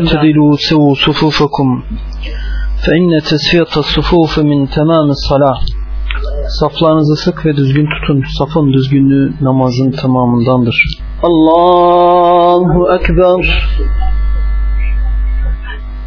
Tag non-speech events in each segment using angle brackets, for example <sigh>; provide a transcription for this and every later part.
اعتدلوا سووا صفوفكم فإن تسفية الصفوف من تمام الصلاة Saflarınızı sık ve düzgün tutun. Safın düzgünlüğü namazın tamamındandır. Allahu Ekber.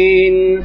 آمين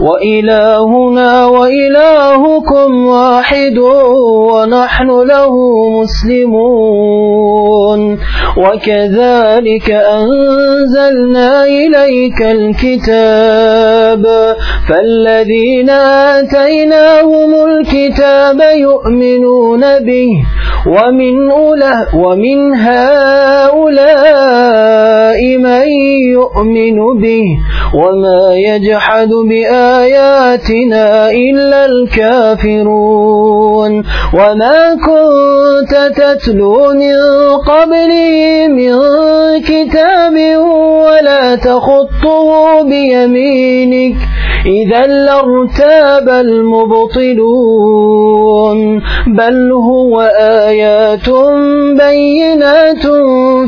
وإلهنا وإلهكم واحد ونحن له مسلمون. وكذلك أنزلنا إليك الكتاب. فالذين آتيناهم الكتاب يؤمنون به. ومن, ومن هؤلاء من يؤمن به. وما يجحد بآياتنا إلا الكافرون وما كنت تتلو من قبله من كتاب ولا تخطه بيمينك إذا لارتاب المبطلون بل هو آيات بينات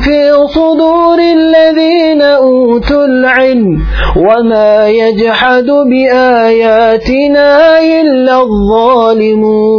في صدور الذين أوتوا العلم وما يجحد بآياتنا إلا الظالمون.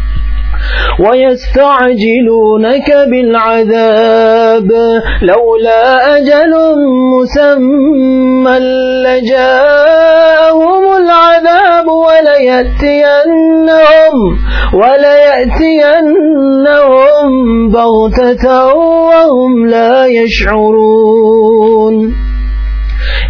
ويستعجلونك بالعذاب. لولا أجل مسمى لجاءهم العذاب وليأتينهم وليأتينهم بغتة وهم لا يشعرون.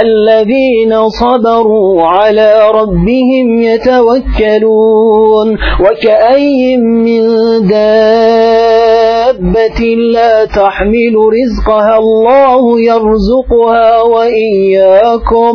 الذين صبروا على ربهم يتوكلون وكأي من دابة لا تحمل رزقها الله يرزقها وإياكم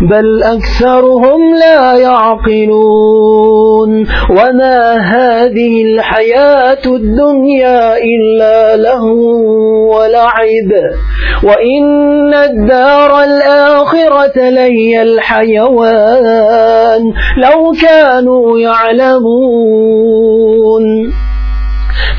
بل أكثرهم لا يعقلون. وما هذه الحياة الدنيا إلا له ولعب. وإن الدار الآخرة لهي الحيوان. لو كانوا يعلمون.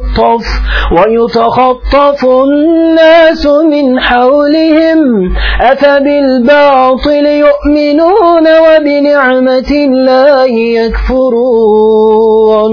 ويتخطف ويتخطف الناس من حولهم أفبالباطل يؤمنون وبنعمة الله يكفرون.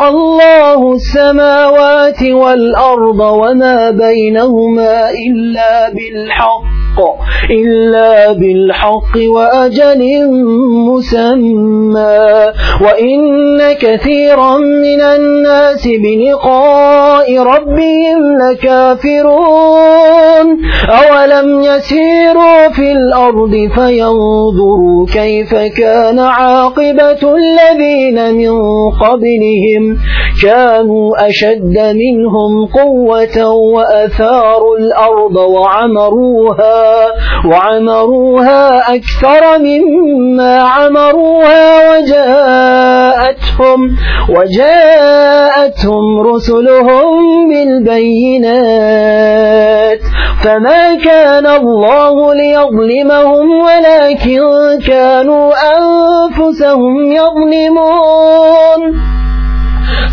الله السماوات والأرض وما بينهما إلا بالحق. إلا بالحق وأجل مسمى وإن كثيرا من الناس بلقاء ربهم لكافرون أولم يسيروا في الأرض فينظروا كيف كان عاقبة الذين من قبلهم كانوا أشد منهم قوة وأثاروا الأرض وعمروها وعمروها أكثر مما عمروها وجاءتهم وجاءتهم رسلهم بالبينات فما كان الله ليظلمهم ولكن كانوا أنفسهم يظلمون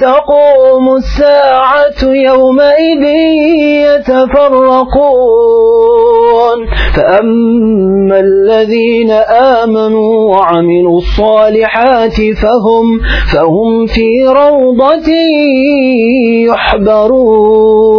تقوم الساعة يومئذ يتفرقون. فأما الذين آمنوا وعملوا الصالحات فهم فهم في روضة يحبرون.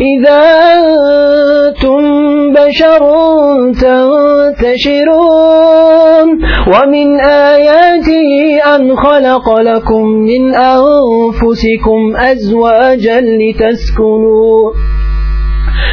إذا أنتم بشر تنتشرون ومن آياته أن خلق لكم من أنفسكم أزواجا لتسكنوا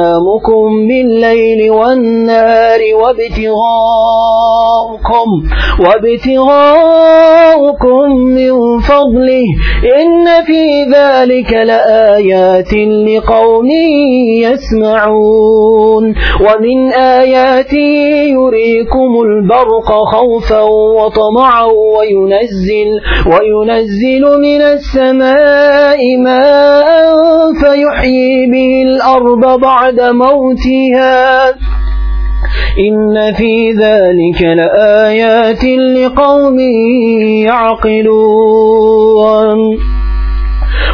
منامكم بالليل والنار وابتغاؤكم وابتغاؤكم من فضله. إن في ذلك لآيات لقوم يسمعون. ومن آياته يريكم البرق خوفا وطمعا وينزل وينزل من السماء ماء فيحيي به الأرض بعد موتها. إن في ذلك لآيات لقوم يعقلون.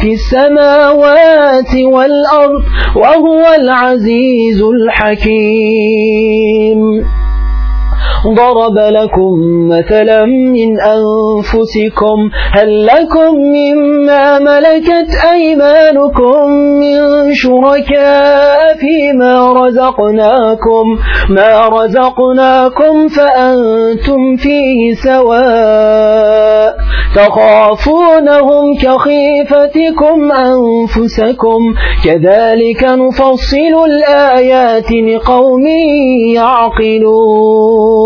في السماوات والأرض وهو العزيز الحكيم. ضرب لكم مثلا من أنفسكم هل لكم مما ملكت أيمانكم من شركاء فيما رزقناكم؟ ما رزقناكم فأنتم فيه سواء تخافونهم كخيفتكم أنفسكم كذلك نفصل الآيات لقوم يعقلون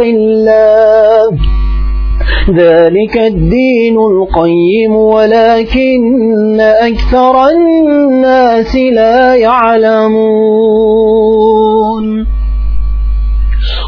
الله. ذلك الدين القيم ولكن أكثر الناس لا يعلمون.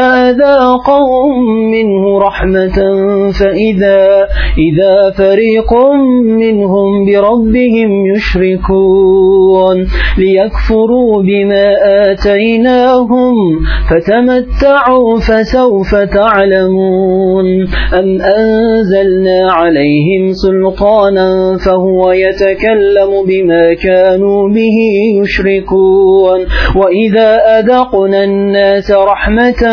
أذاقهم منه رحمة فإذا إذا فريق منهم بربهم يشركون ليكفروا بما آتيناهم فتمتعوا فسوف تعلمون. أم أنزلنا عليهم سلطانا فهو يتكلم بما كانوا به يشركون. وإذا أذقنا الناس رحمة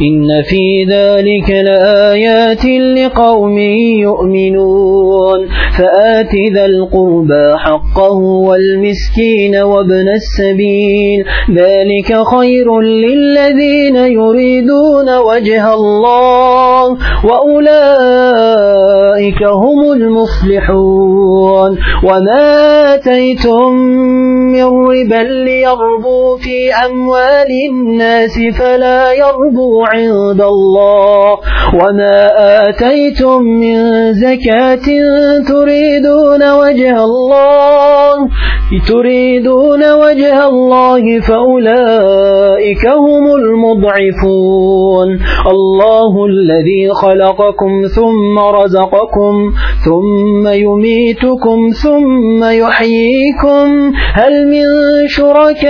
إن في ذلك لآيات لقوم يؤمنون فآت ذا القربى حقه والمسكين وابن السبيل ذلك خير للذين يريدون وجه الله وأولئك هم المفلحون وما آتيتم من ربا ليربوا في أموال الناس فلا يربوا عند الله وما آتيتم من زكاة تريدون وجه الله تريدون وجه الله فأولئك هم المضعفون. الله الذي خلقكم ثم رزقكم ثم يميتكم ثم يحييكم. هل من شركائكم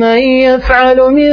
من يفعل من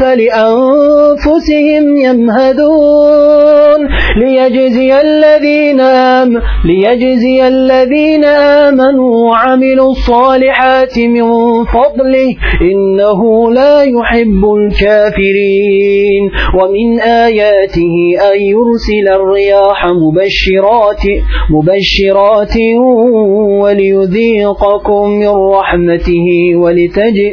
فلأنفسهم يمهدون. ليجزي الذين ليجزي الذين آمنوا وعملوا الصالحات من فضله. إنه لا يحب الكافرين. ومن آياته أن يرسل الرياح مبشرات مبشرات وليذيقكم من رحمته ولتجئ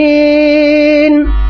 الدين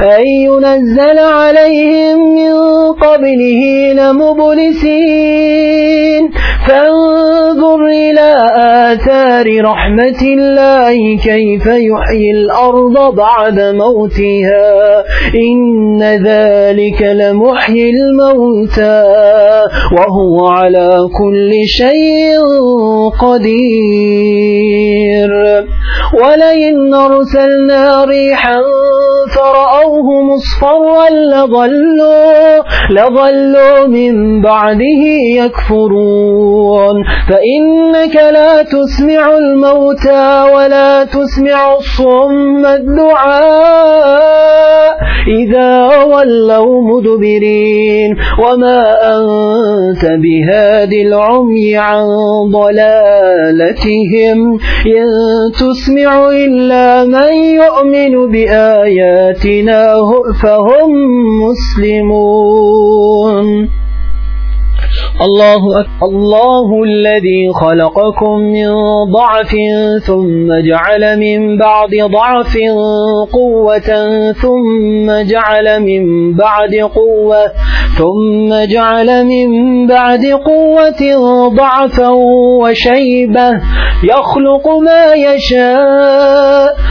أن ينزل عليهم من قبله لمبلسين. فانظر إلى آثار رحمة الله كيف يحيي الأرض بعد موتها. إن ذلك لمحيي الموتى. وهو على كل شيء قدير. ولئن أرسلنا ريحا فرأوه مصفرا لظلوا, لظلوا من بعده يكفرون. فإنك لا تسمع الموتى ولا تسمع الصم الدعاء إذا ولوا مدبرين. وما أنت بهاد العمي عن ضلالتهم. إن تسمع إلا من يؤمن بآياتنا فهم مسلمون. الله أكبر الله الذي خلقكم من ضعف ثم جعل من بعد ضعف قوة ثم جعل من بعد قوة ثم جعل من بعد قوة ضعفا وشيبة يخلق ما يشاء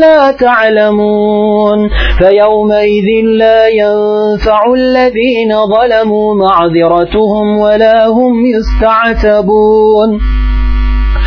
لا تعلمون فيومئذ لا ينفع الذين ظلموا معذرتهم ولا هم يستعتبون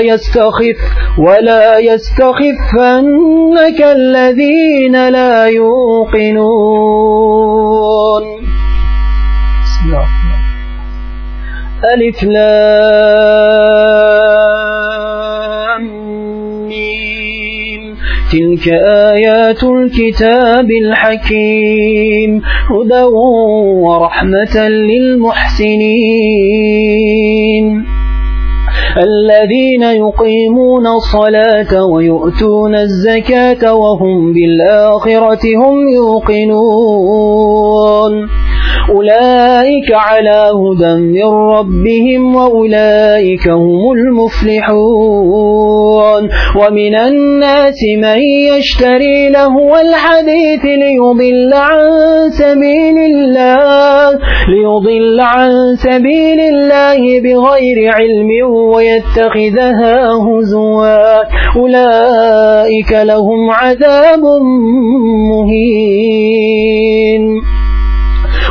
يستخف ولا يستخفنك الذين لا يوقنون. ألف لام تلك آيات الكتاب الحكيم. هدى ورحمة للمحسنين. الذين يقيمون الصلاة ويؤتون الزكاة وهم بالآخرة هم يوقنون. أولئك على هدى من ربهم وأولئك هم المفلحون. ومن الناس من يشتري لهو الحديث ليضل عن سبيل الله ليضل عن سبيل الله بغير علم ويتخذها هزوا. أولئك لهم عذاب مهين.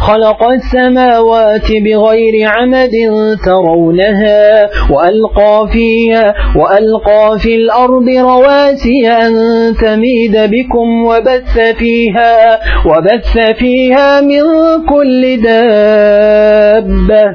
خلق السماوات بغير عمد ترونها وألقى فيها وألقى في الأرض رواسي أن تميد بكم وبث فيها وبث فيها من كل دابة.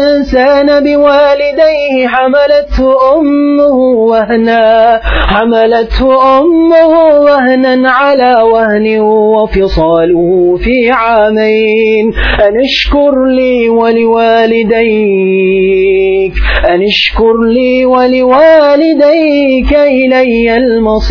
الإنسان بوالديه حملته أمه وهنا حملته أمه وهنا على وهن وفصاله في عامين. أن اشكر لي ولوالديك أن اشكر لي ولوالديك إلي المصير.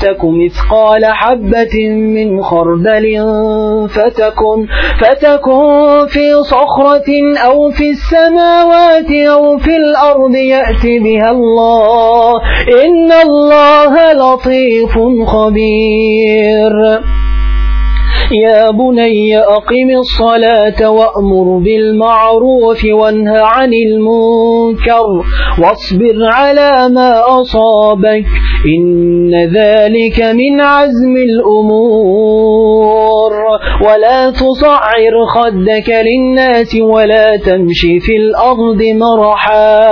تك مثقال حبة من خردل فتكن, فتكن في صخرة أو في السماوات أو في الأرض يأتي بها الله إن الله لطيف خبير يا بني أقم الصلاة وأمر بالمعروف وانهى عن المنكر واصبر على ما أصابك إن ذلك من عزم الأمور ولا تصعر خدك للناس ولا تمشي في الأرض مرحا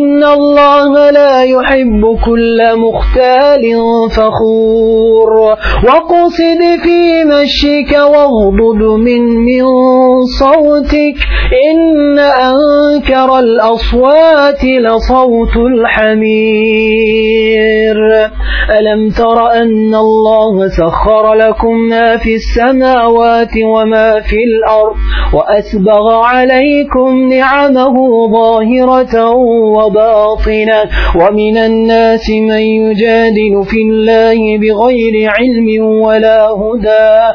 إن الله لا يحب كل مختال فخور وقصد في مشيك واغضض من من صوتك. إن أنكر الأصوات لصوت الحمير. ألم تر أن الله سخر لكم ما في السماوات وما في الأرض وأسبغ عليكم نعمه ظاهرة وباطنة. ومن الناس من يجادل في الله بغير علم ولا هدى.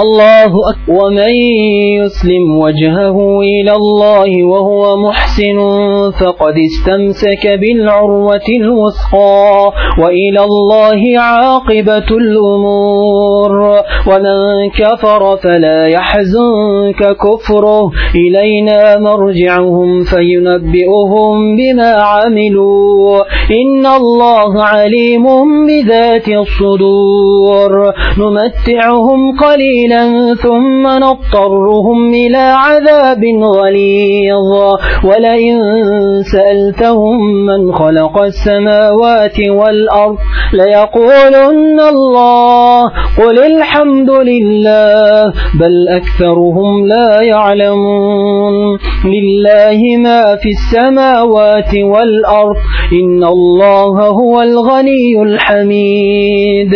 الله أكبر ومن يسلم وجهه إلى الله وهو محسن فقد استمسك بالعروة الوثقى وإلى الله عاقبة الأمور. ومن كفر فلا يحزنك كفره. إلينا مرجعهم فينبئهم بما عملوا. إن الله عليم بذات الصدور. نمتعهم قليلا ثم نضطرهم إلى عذاب غليظ. ولئن سألتهم من خلق السماوات والأرض ليقولن الله قل الحمد لله بل أكثرهم لا يعلمون. لله ما في السماوات والأرض إن الله هو الغني الحميد.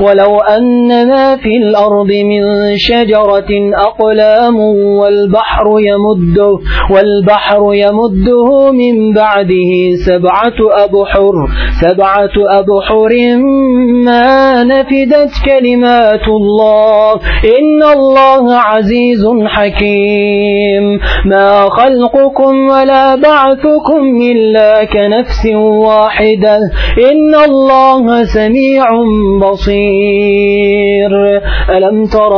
ولو أن ما في الأرض من شجرة أقلام والبحر يمده والبحر يمده من بعده سبعة أبحر سبعة أبحر ما نفدت كلمات الله. إن الله عزيز حكيم. ما خلقكم ولا بعثكم إلا كنفس واحدة. إن الله سميع بصير. ألم تر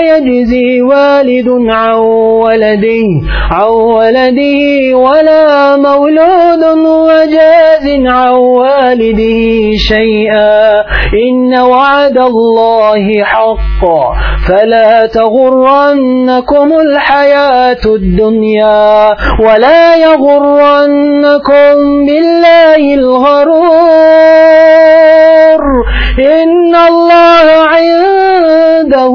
يجزي والد عن ولده عن ولده ولا مولود وجاز عن والده شيئا. إن وعد الله حق فلا تغرنكم الحياة الدنيا ولا يغرنكم بالله الغرور. إن الله عنده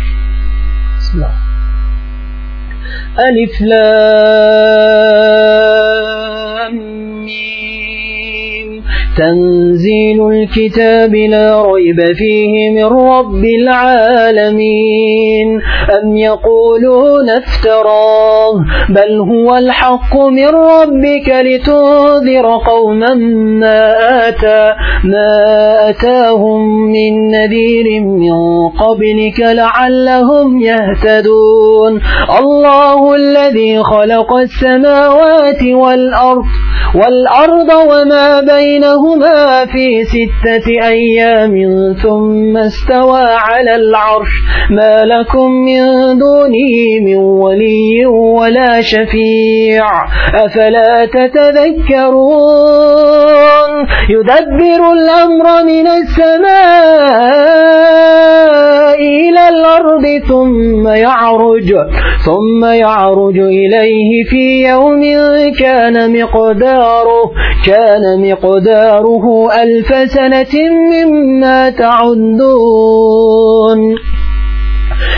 بسم الله ألف لام تنزيل الكتاب لا ريب فيه من رب العالمين. أم يقولون افتراه بل هو الحق من ربك لتنذر قوما ما آتى ما أتاهم من نذير من قبلك لعلهم يهتدون. الله الذي خلق السماوات والأرض والأرض وما بينهما في ستة أيام ثم استوى على العرش. ما لكم من دونه من ولي ولا شفيع. أفلا تتذكرون؟ يدبر الأمر من السماء إلى الأرض ثم يعرج ثم يعرج إليه في يوم كان مقداره كان مقداره ألف سنة مما تعدون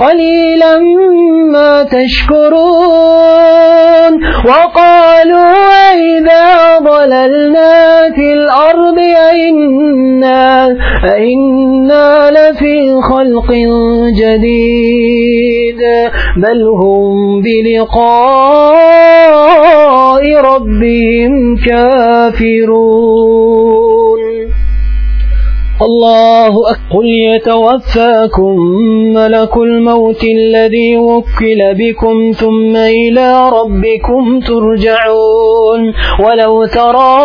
قليلا ما تشكرون. وقالوا إذا ضللنا في الأرض أئنا, أئنا لفي خلق جديد. بل هم بلقاء ربهم كافرون. الله قل يتوفاكم ملك الموت الذي وكل بكم ثم إلى ربكم ترجعون. ولو ترى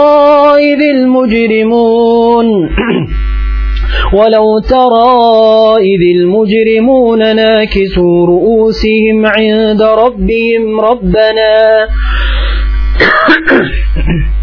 إذ المجرمون <clears throat> ولو ترى إذ المجرمون ناكسوا رؤوسهم عند ربهم ربنا <clears throat>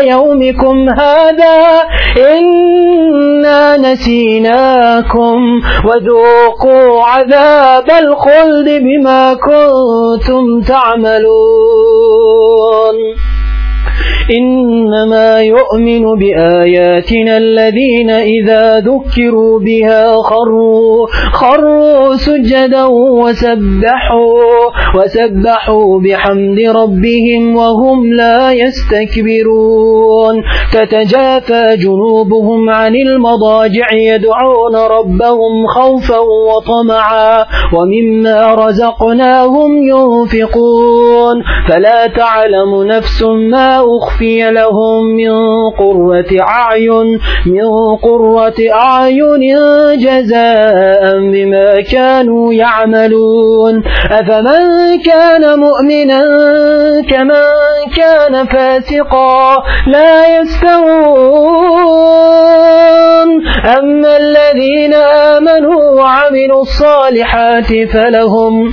يومكم هذا إنا نسيناكم وذوقوا عذاب الخلد بما كنتم تعملون إنما يؤمن بآياتنا الذين إذا ذكروا بها خروا, خروا سجدا وسبحوا, وسبحوا بحمد ربهم وهم لا يستكبرون. تتجافى جنوبهم عن المضاجع يدعون ربهم خوفا وطمعا ومما رزقناهم ينفقون. فلا تعلم نفس ما أخفي لهم من قرة أعين من قرة أعين جزاء بما كانوا يعملون. أفمن كان مؤمنا كمن كان فاسقا؟ لا يستوون. أما الذين آمنوا وعملوا الصالحات فلهم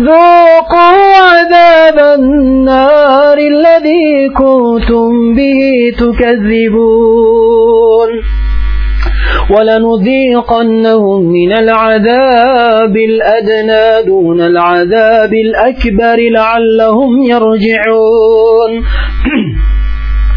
ذوقوا عذاب النار الذي كنتم به تكذبون. ولنذيقنهم من العذاب الأدنى دون العذاب الأكبر لعلهم يرجعون. <clears throat>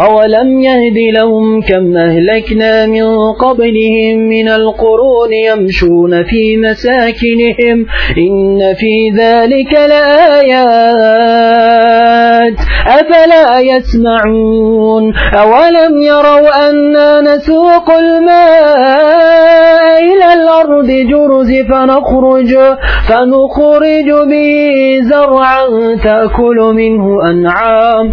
أولم يهد لهم كم أهلكنا من قبلهم من القرون يمشون في مساكنهم إن في ذلك لآيات أفلا يسمعون أولم يروا أنا نسوق الماء إلى الأرض جرز فنخرج فنخرج به زرعا تأكل منه أنعام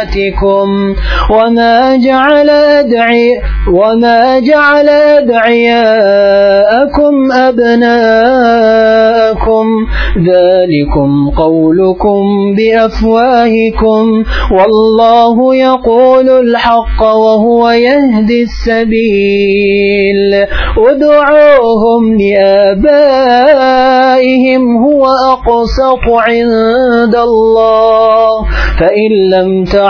أمهاتكم وما جعل أدعي وما جعل أدعياءكم أبناءكم. ذلكم قولكم بأفواهكم. والله يقول الحق وهو يهدي السبيل. ادعوهم لآبائهم هو أقسط عند الله. فإن لم تعلموا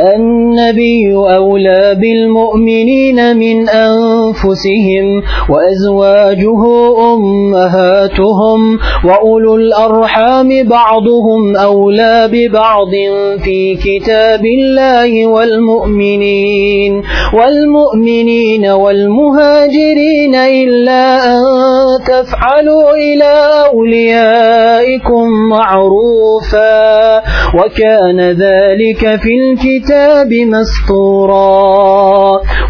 النبي أولى بالمؤمنين من أنفسهم وأزواجه أمهاتهم وأولو الأرحام بعضهم أولى ببعض في كتاب الله والمؤمنين والمؤمنين والمهاجرين إلا أن تفعلوا إلى أوليائكم معروفا وكان ذلك في الكتاب الكتاب مسطورا.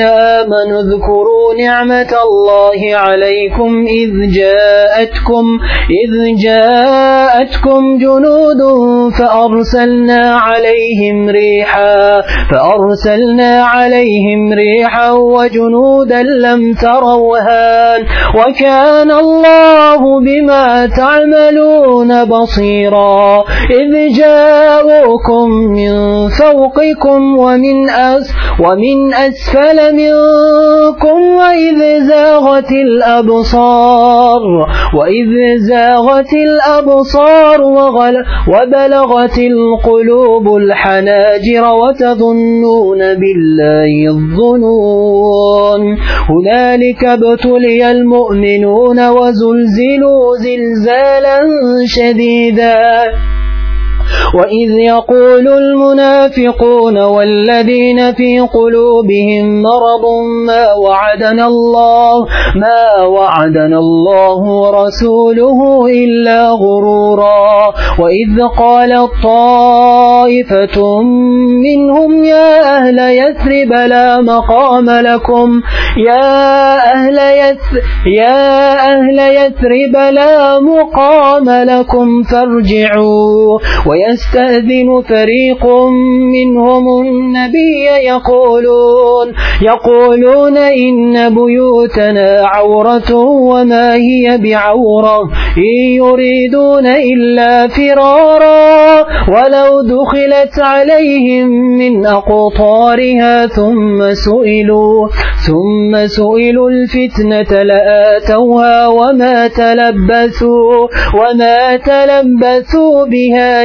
آمنوا اذكروا نعمة الله عليكم إذ جاءتكم إذ جاءتكم جنود فأرسلنا عليهم ريحا فأرسلنا عليهم ريحا وجنودا لم تروها وكان الله بما تعملون بصيرا إذ جاءوكم من فوقكم ومن أس ومن أسفل منكم وإذ زاغت الأبصار وإذ زاغت الأبصار وغل وبلغت القلوب الحناجر وتظنون بالله الظنون. هنالك ابتلي المؤمنون وزلزلوا زلزالا شديدا. وإذ يقول المنافقون والذين في قلوبهم مرض ما وعدنا الله ما وعدنا الله ورسوله إلا غرورا. وإذ قال طائفة منهم يا أهل يثرب لا مقام لكم. يا أهل يثرب يا أهل يثرب لا مقام لكم فارجعوا. ويستأذن فريق منهم النبي يقولون يقولون إن بيوتنا عورة وما هي بعورة إن يريدون إلا فرارا ولو دخلت عليهم من أقطارها ثم سئلوا ثم سئلوا الفتنة لآتوها وما تلبثوا وما تلبثوا بها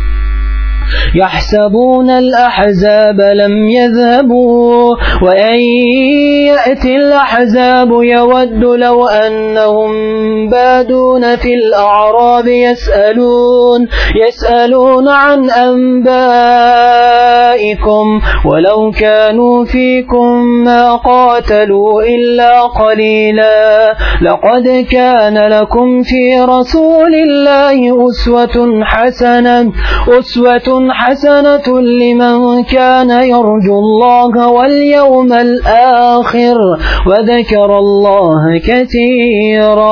يحسبون الأحزاب لم يذهبوا وأن يأتي الأحزاب يود لو أنهم بادون في الأعراب يسألون يسألون عن أنبائكم ولو كانوا فيكم ما قاتلوا إلا قليلا. لقد كان لكم في رسول الله أسوة حسنة أسوة حسنة لمن كان يرجو الله واليوم الآخر وذكر الله كثيرا.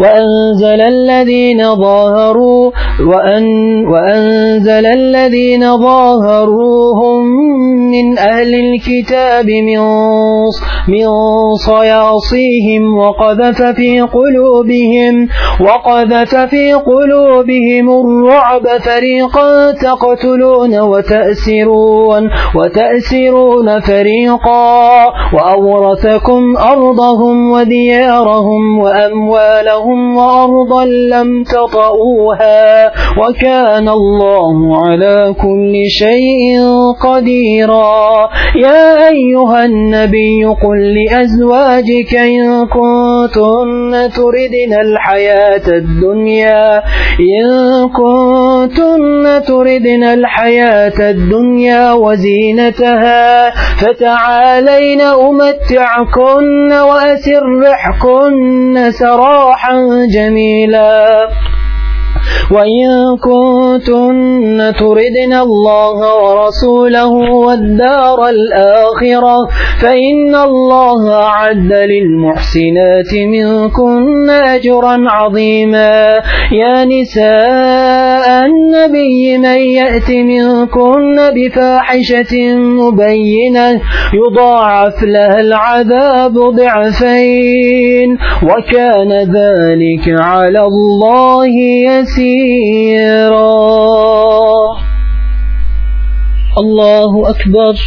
وأنزل الذين ظاهروا وأن وأنزل الذين ظاهروهم من أهل الكتاب من من صياصيهم وقذف في قلوبهم وقذف في قلوبهم الرعب فريقا تقتلون وتأسرون وتأسرون فريقا وأورثكم أرضهم وديارهم وأموالهم وأرضا لم تطئوها وكان الله على كل شيء قديرا. يا أيها النبي قل لأزواجك إن كنتن تردن الحياة الدنيا. إن كنتن تردن الحياة الدنيا وزينتها فتعالين أمتعكن وأسرحكن سراحا جميلا. وإن كنتن تردن الله ورسوله والدار الآخرة فإن الله أعد للمحسنات منكن أجرا عظيما يا نساء النبي من يأت منكن بفاحشة مبينة يضاعف لها العذاب ضعفين وكان ذلك على الله كثيرا. الله أكبر.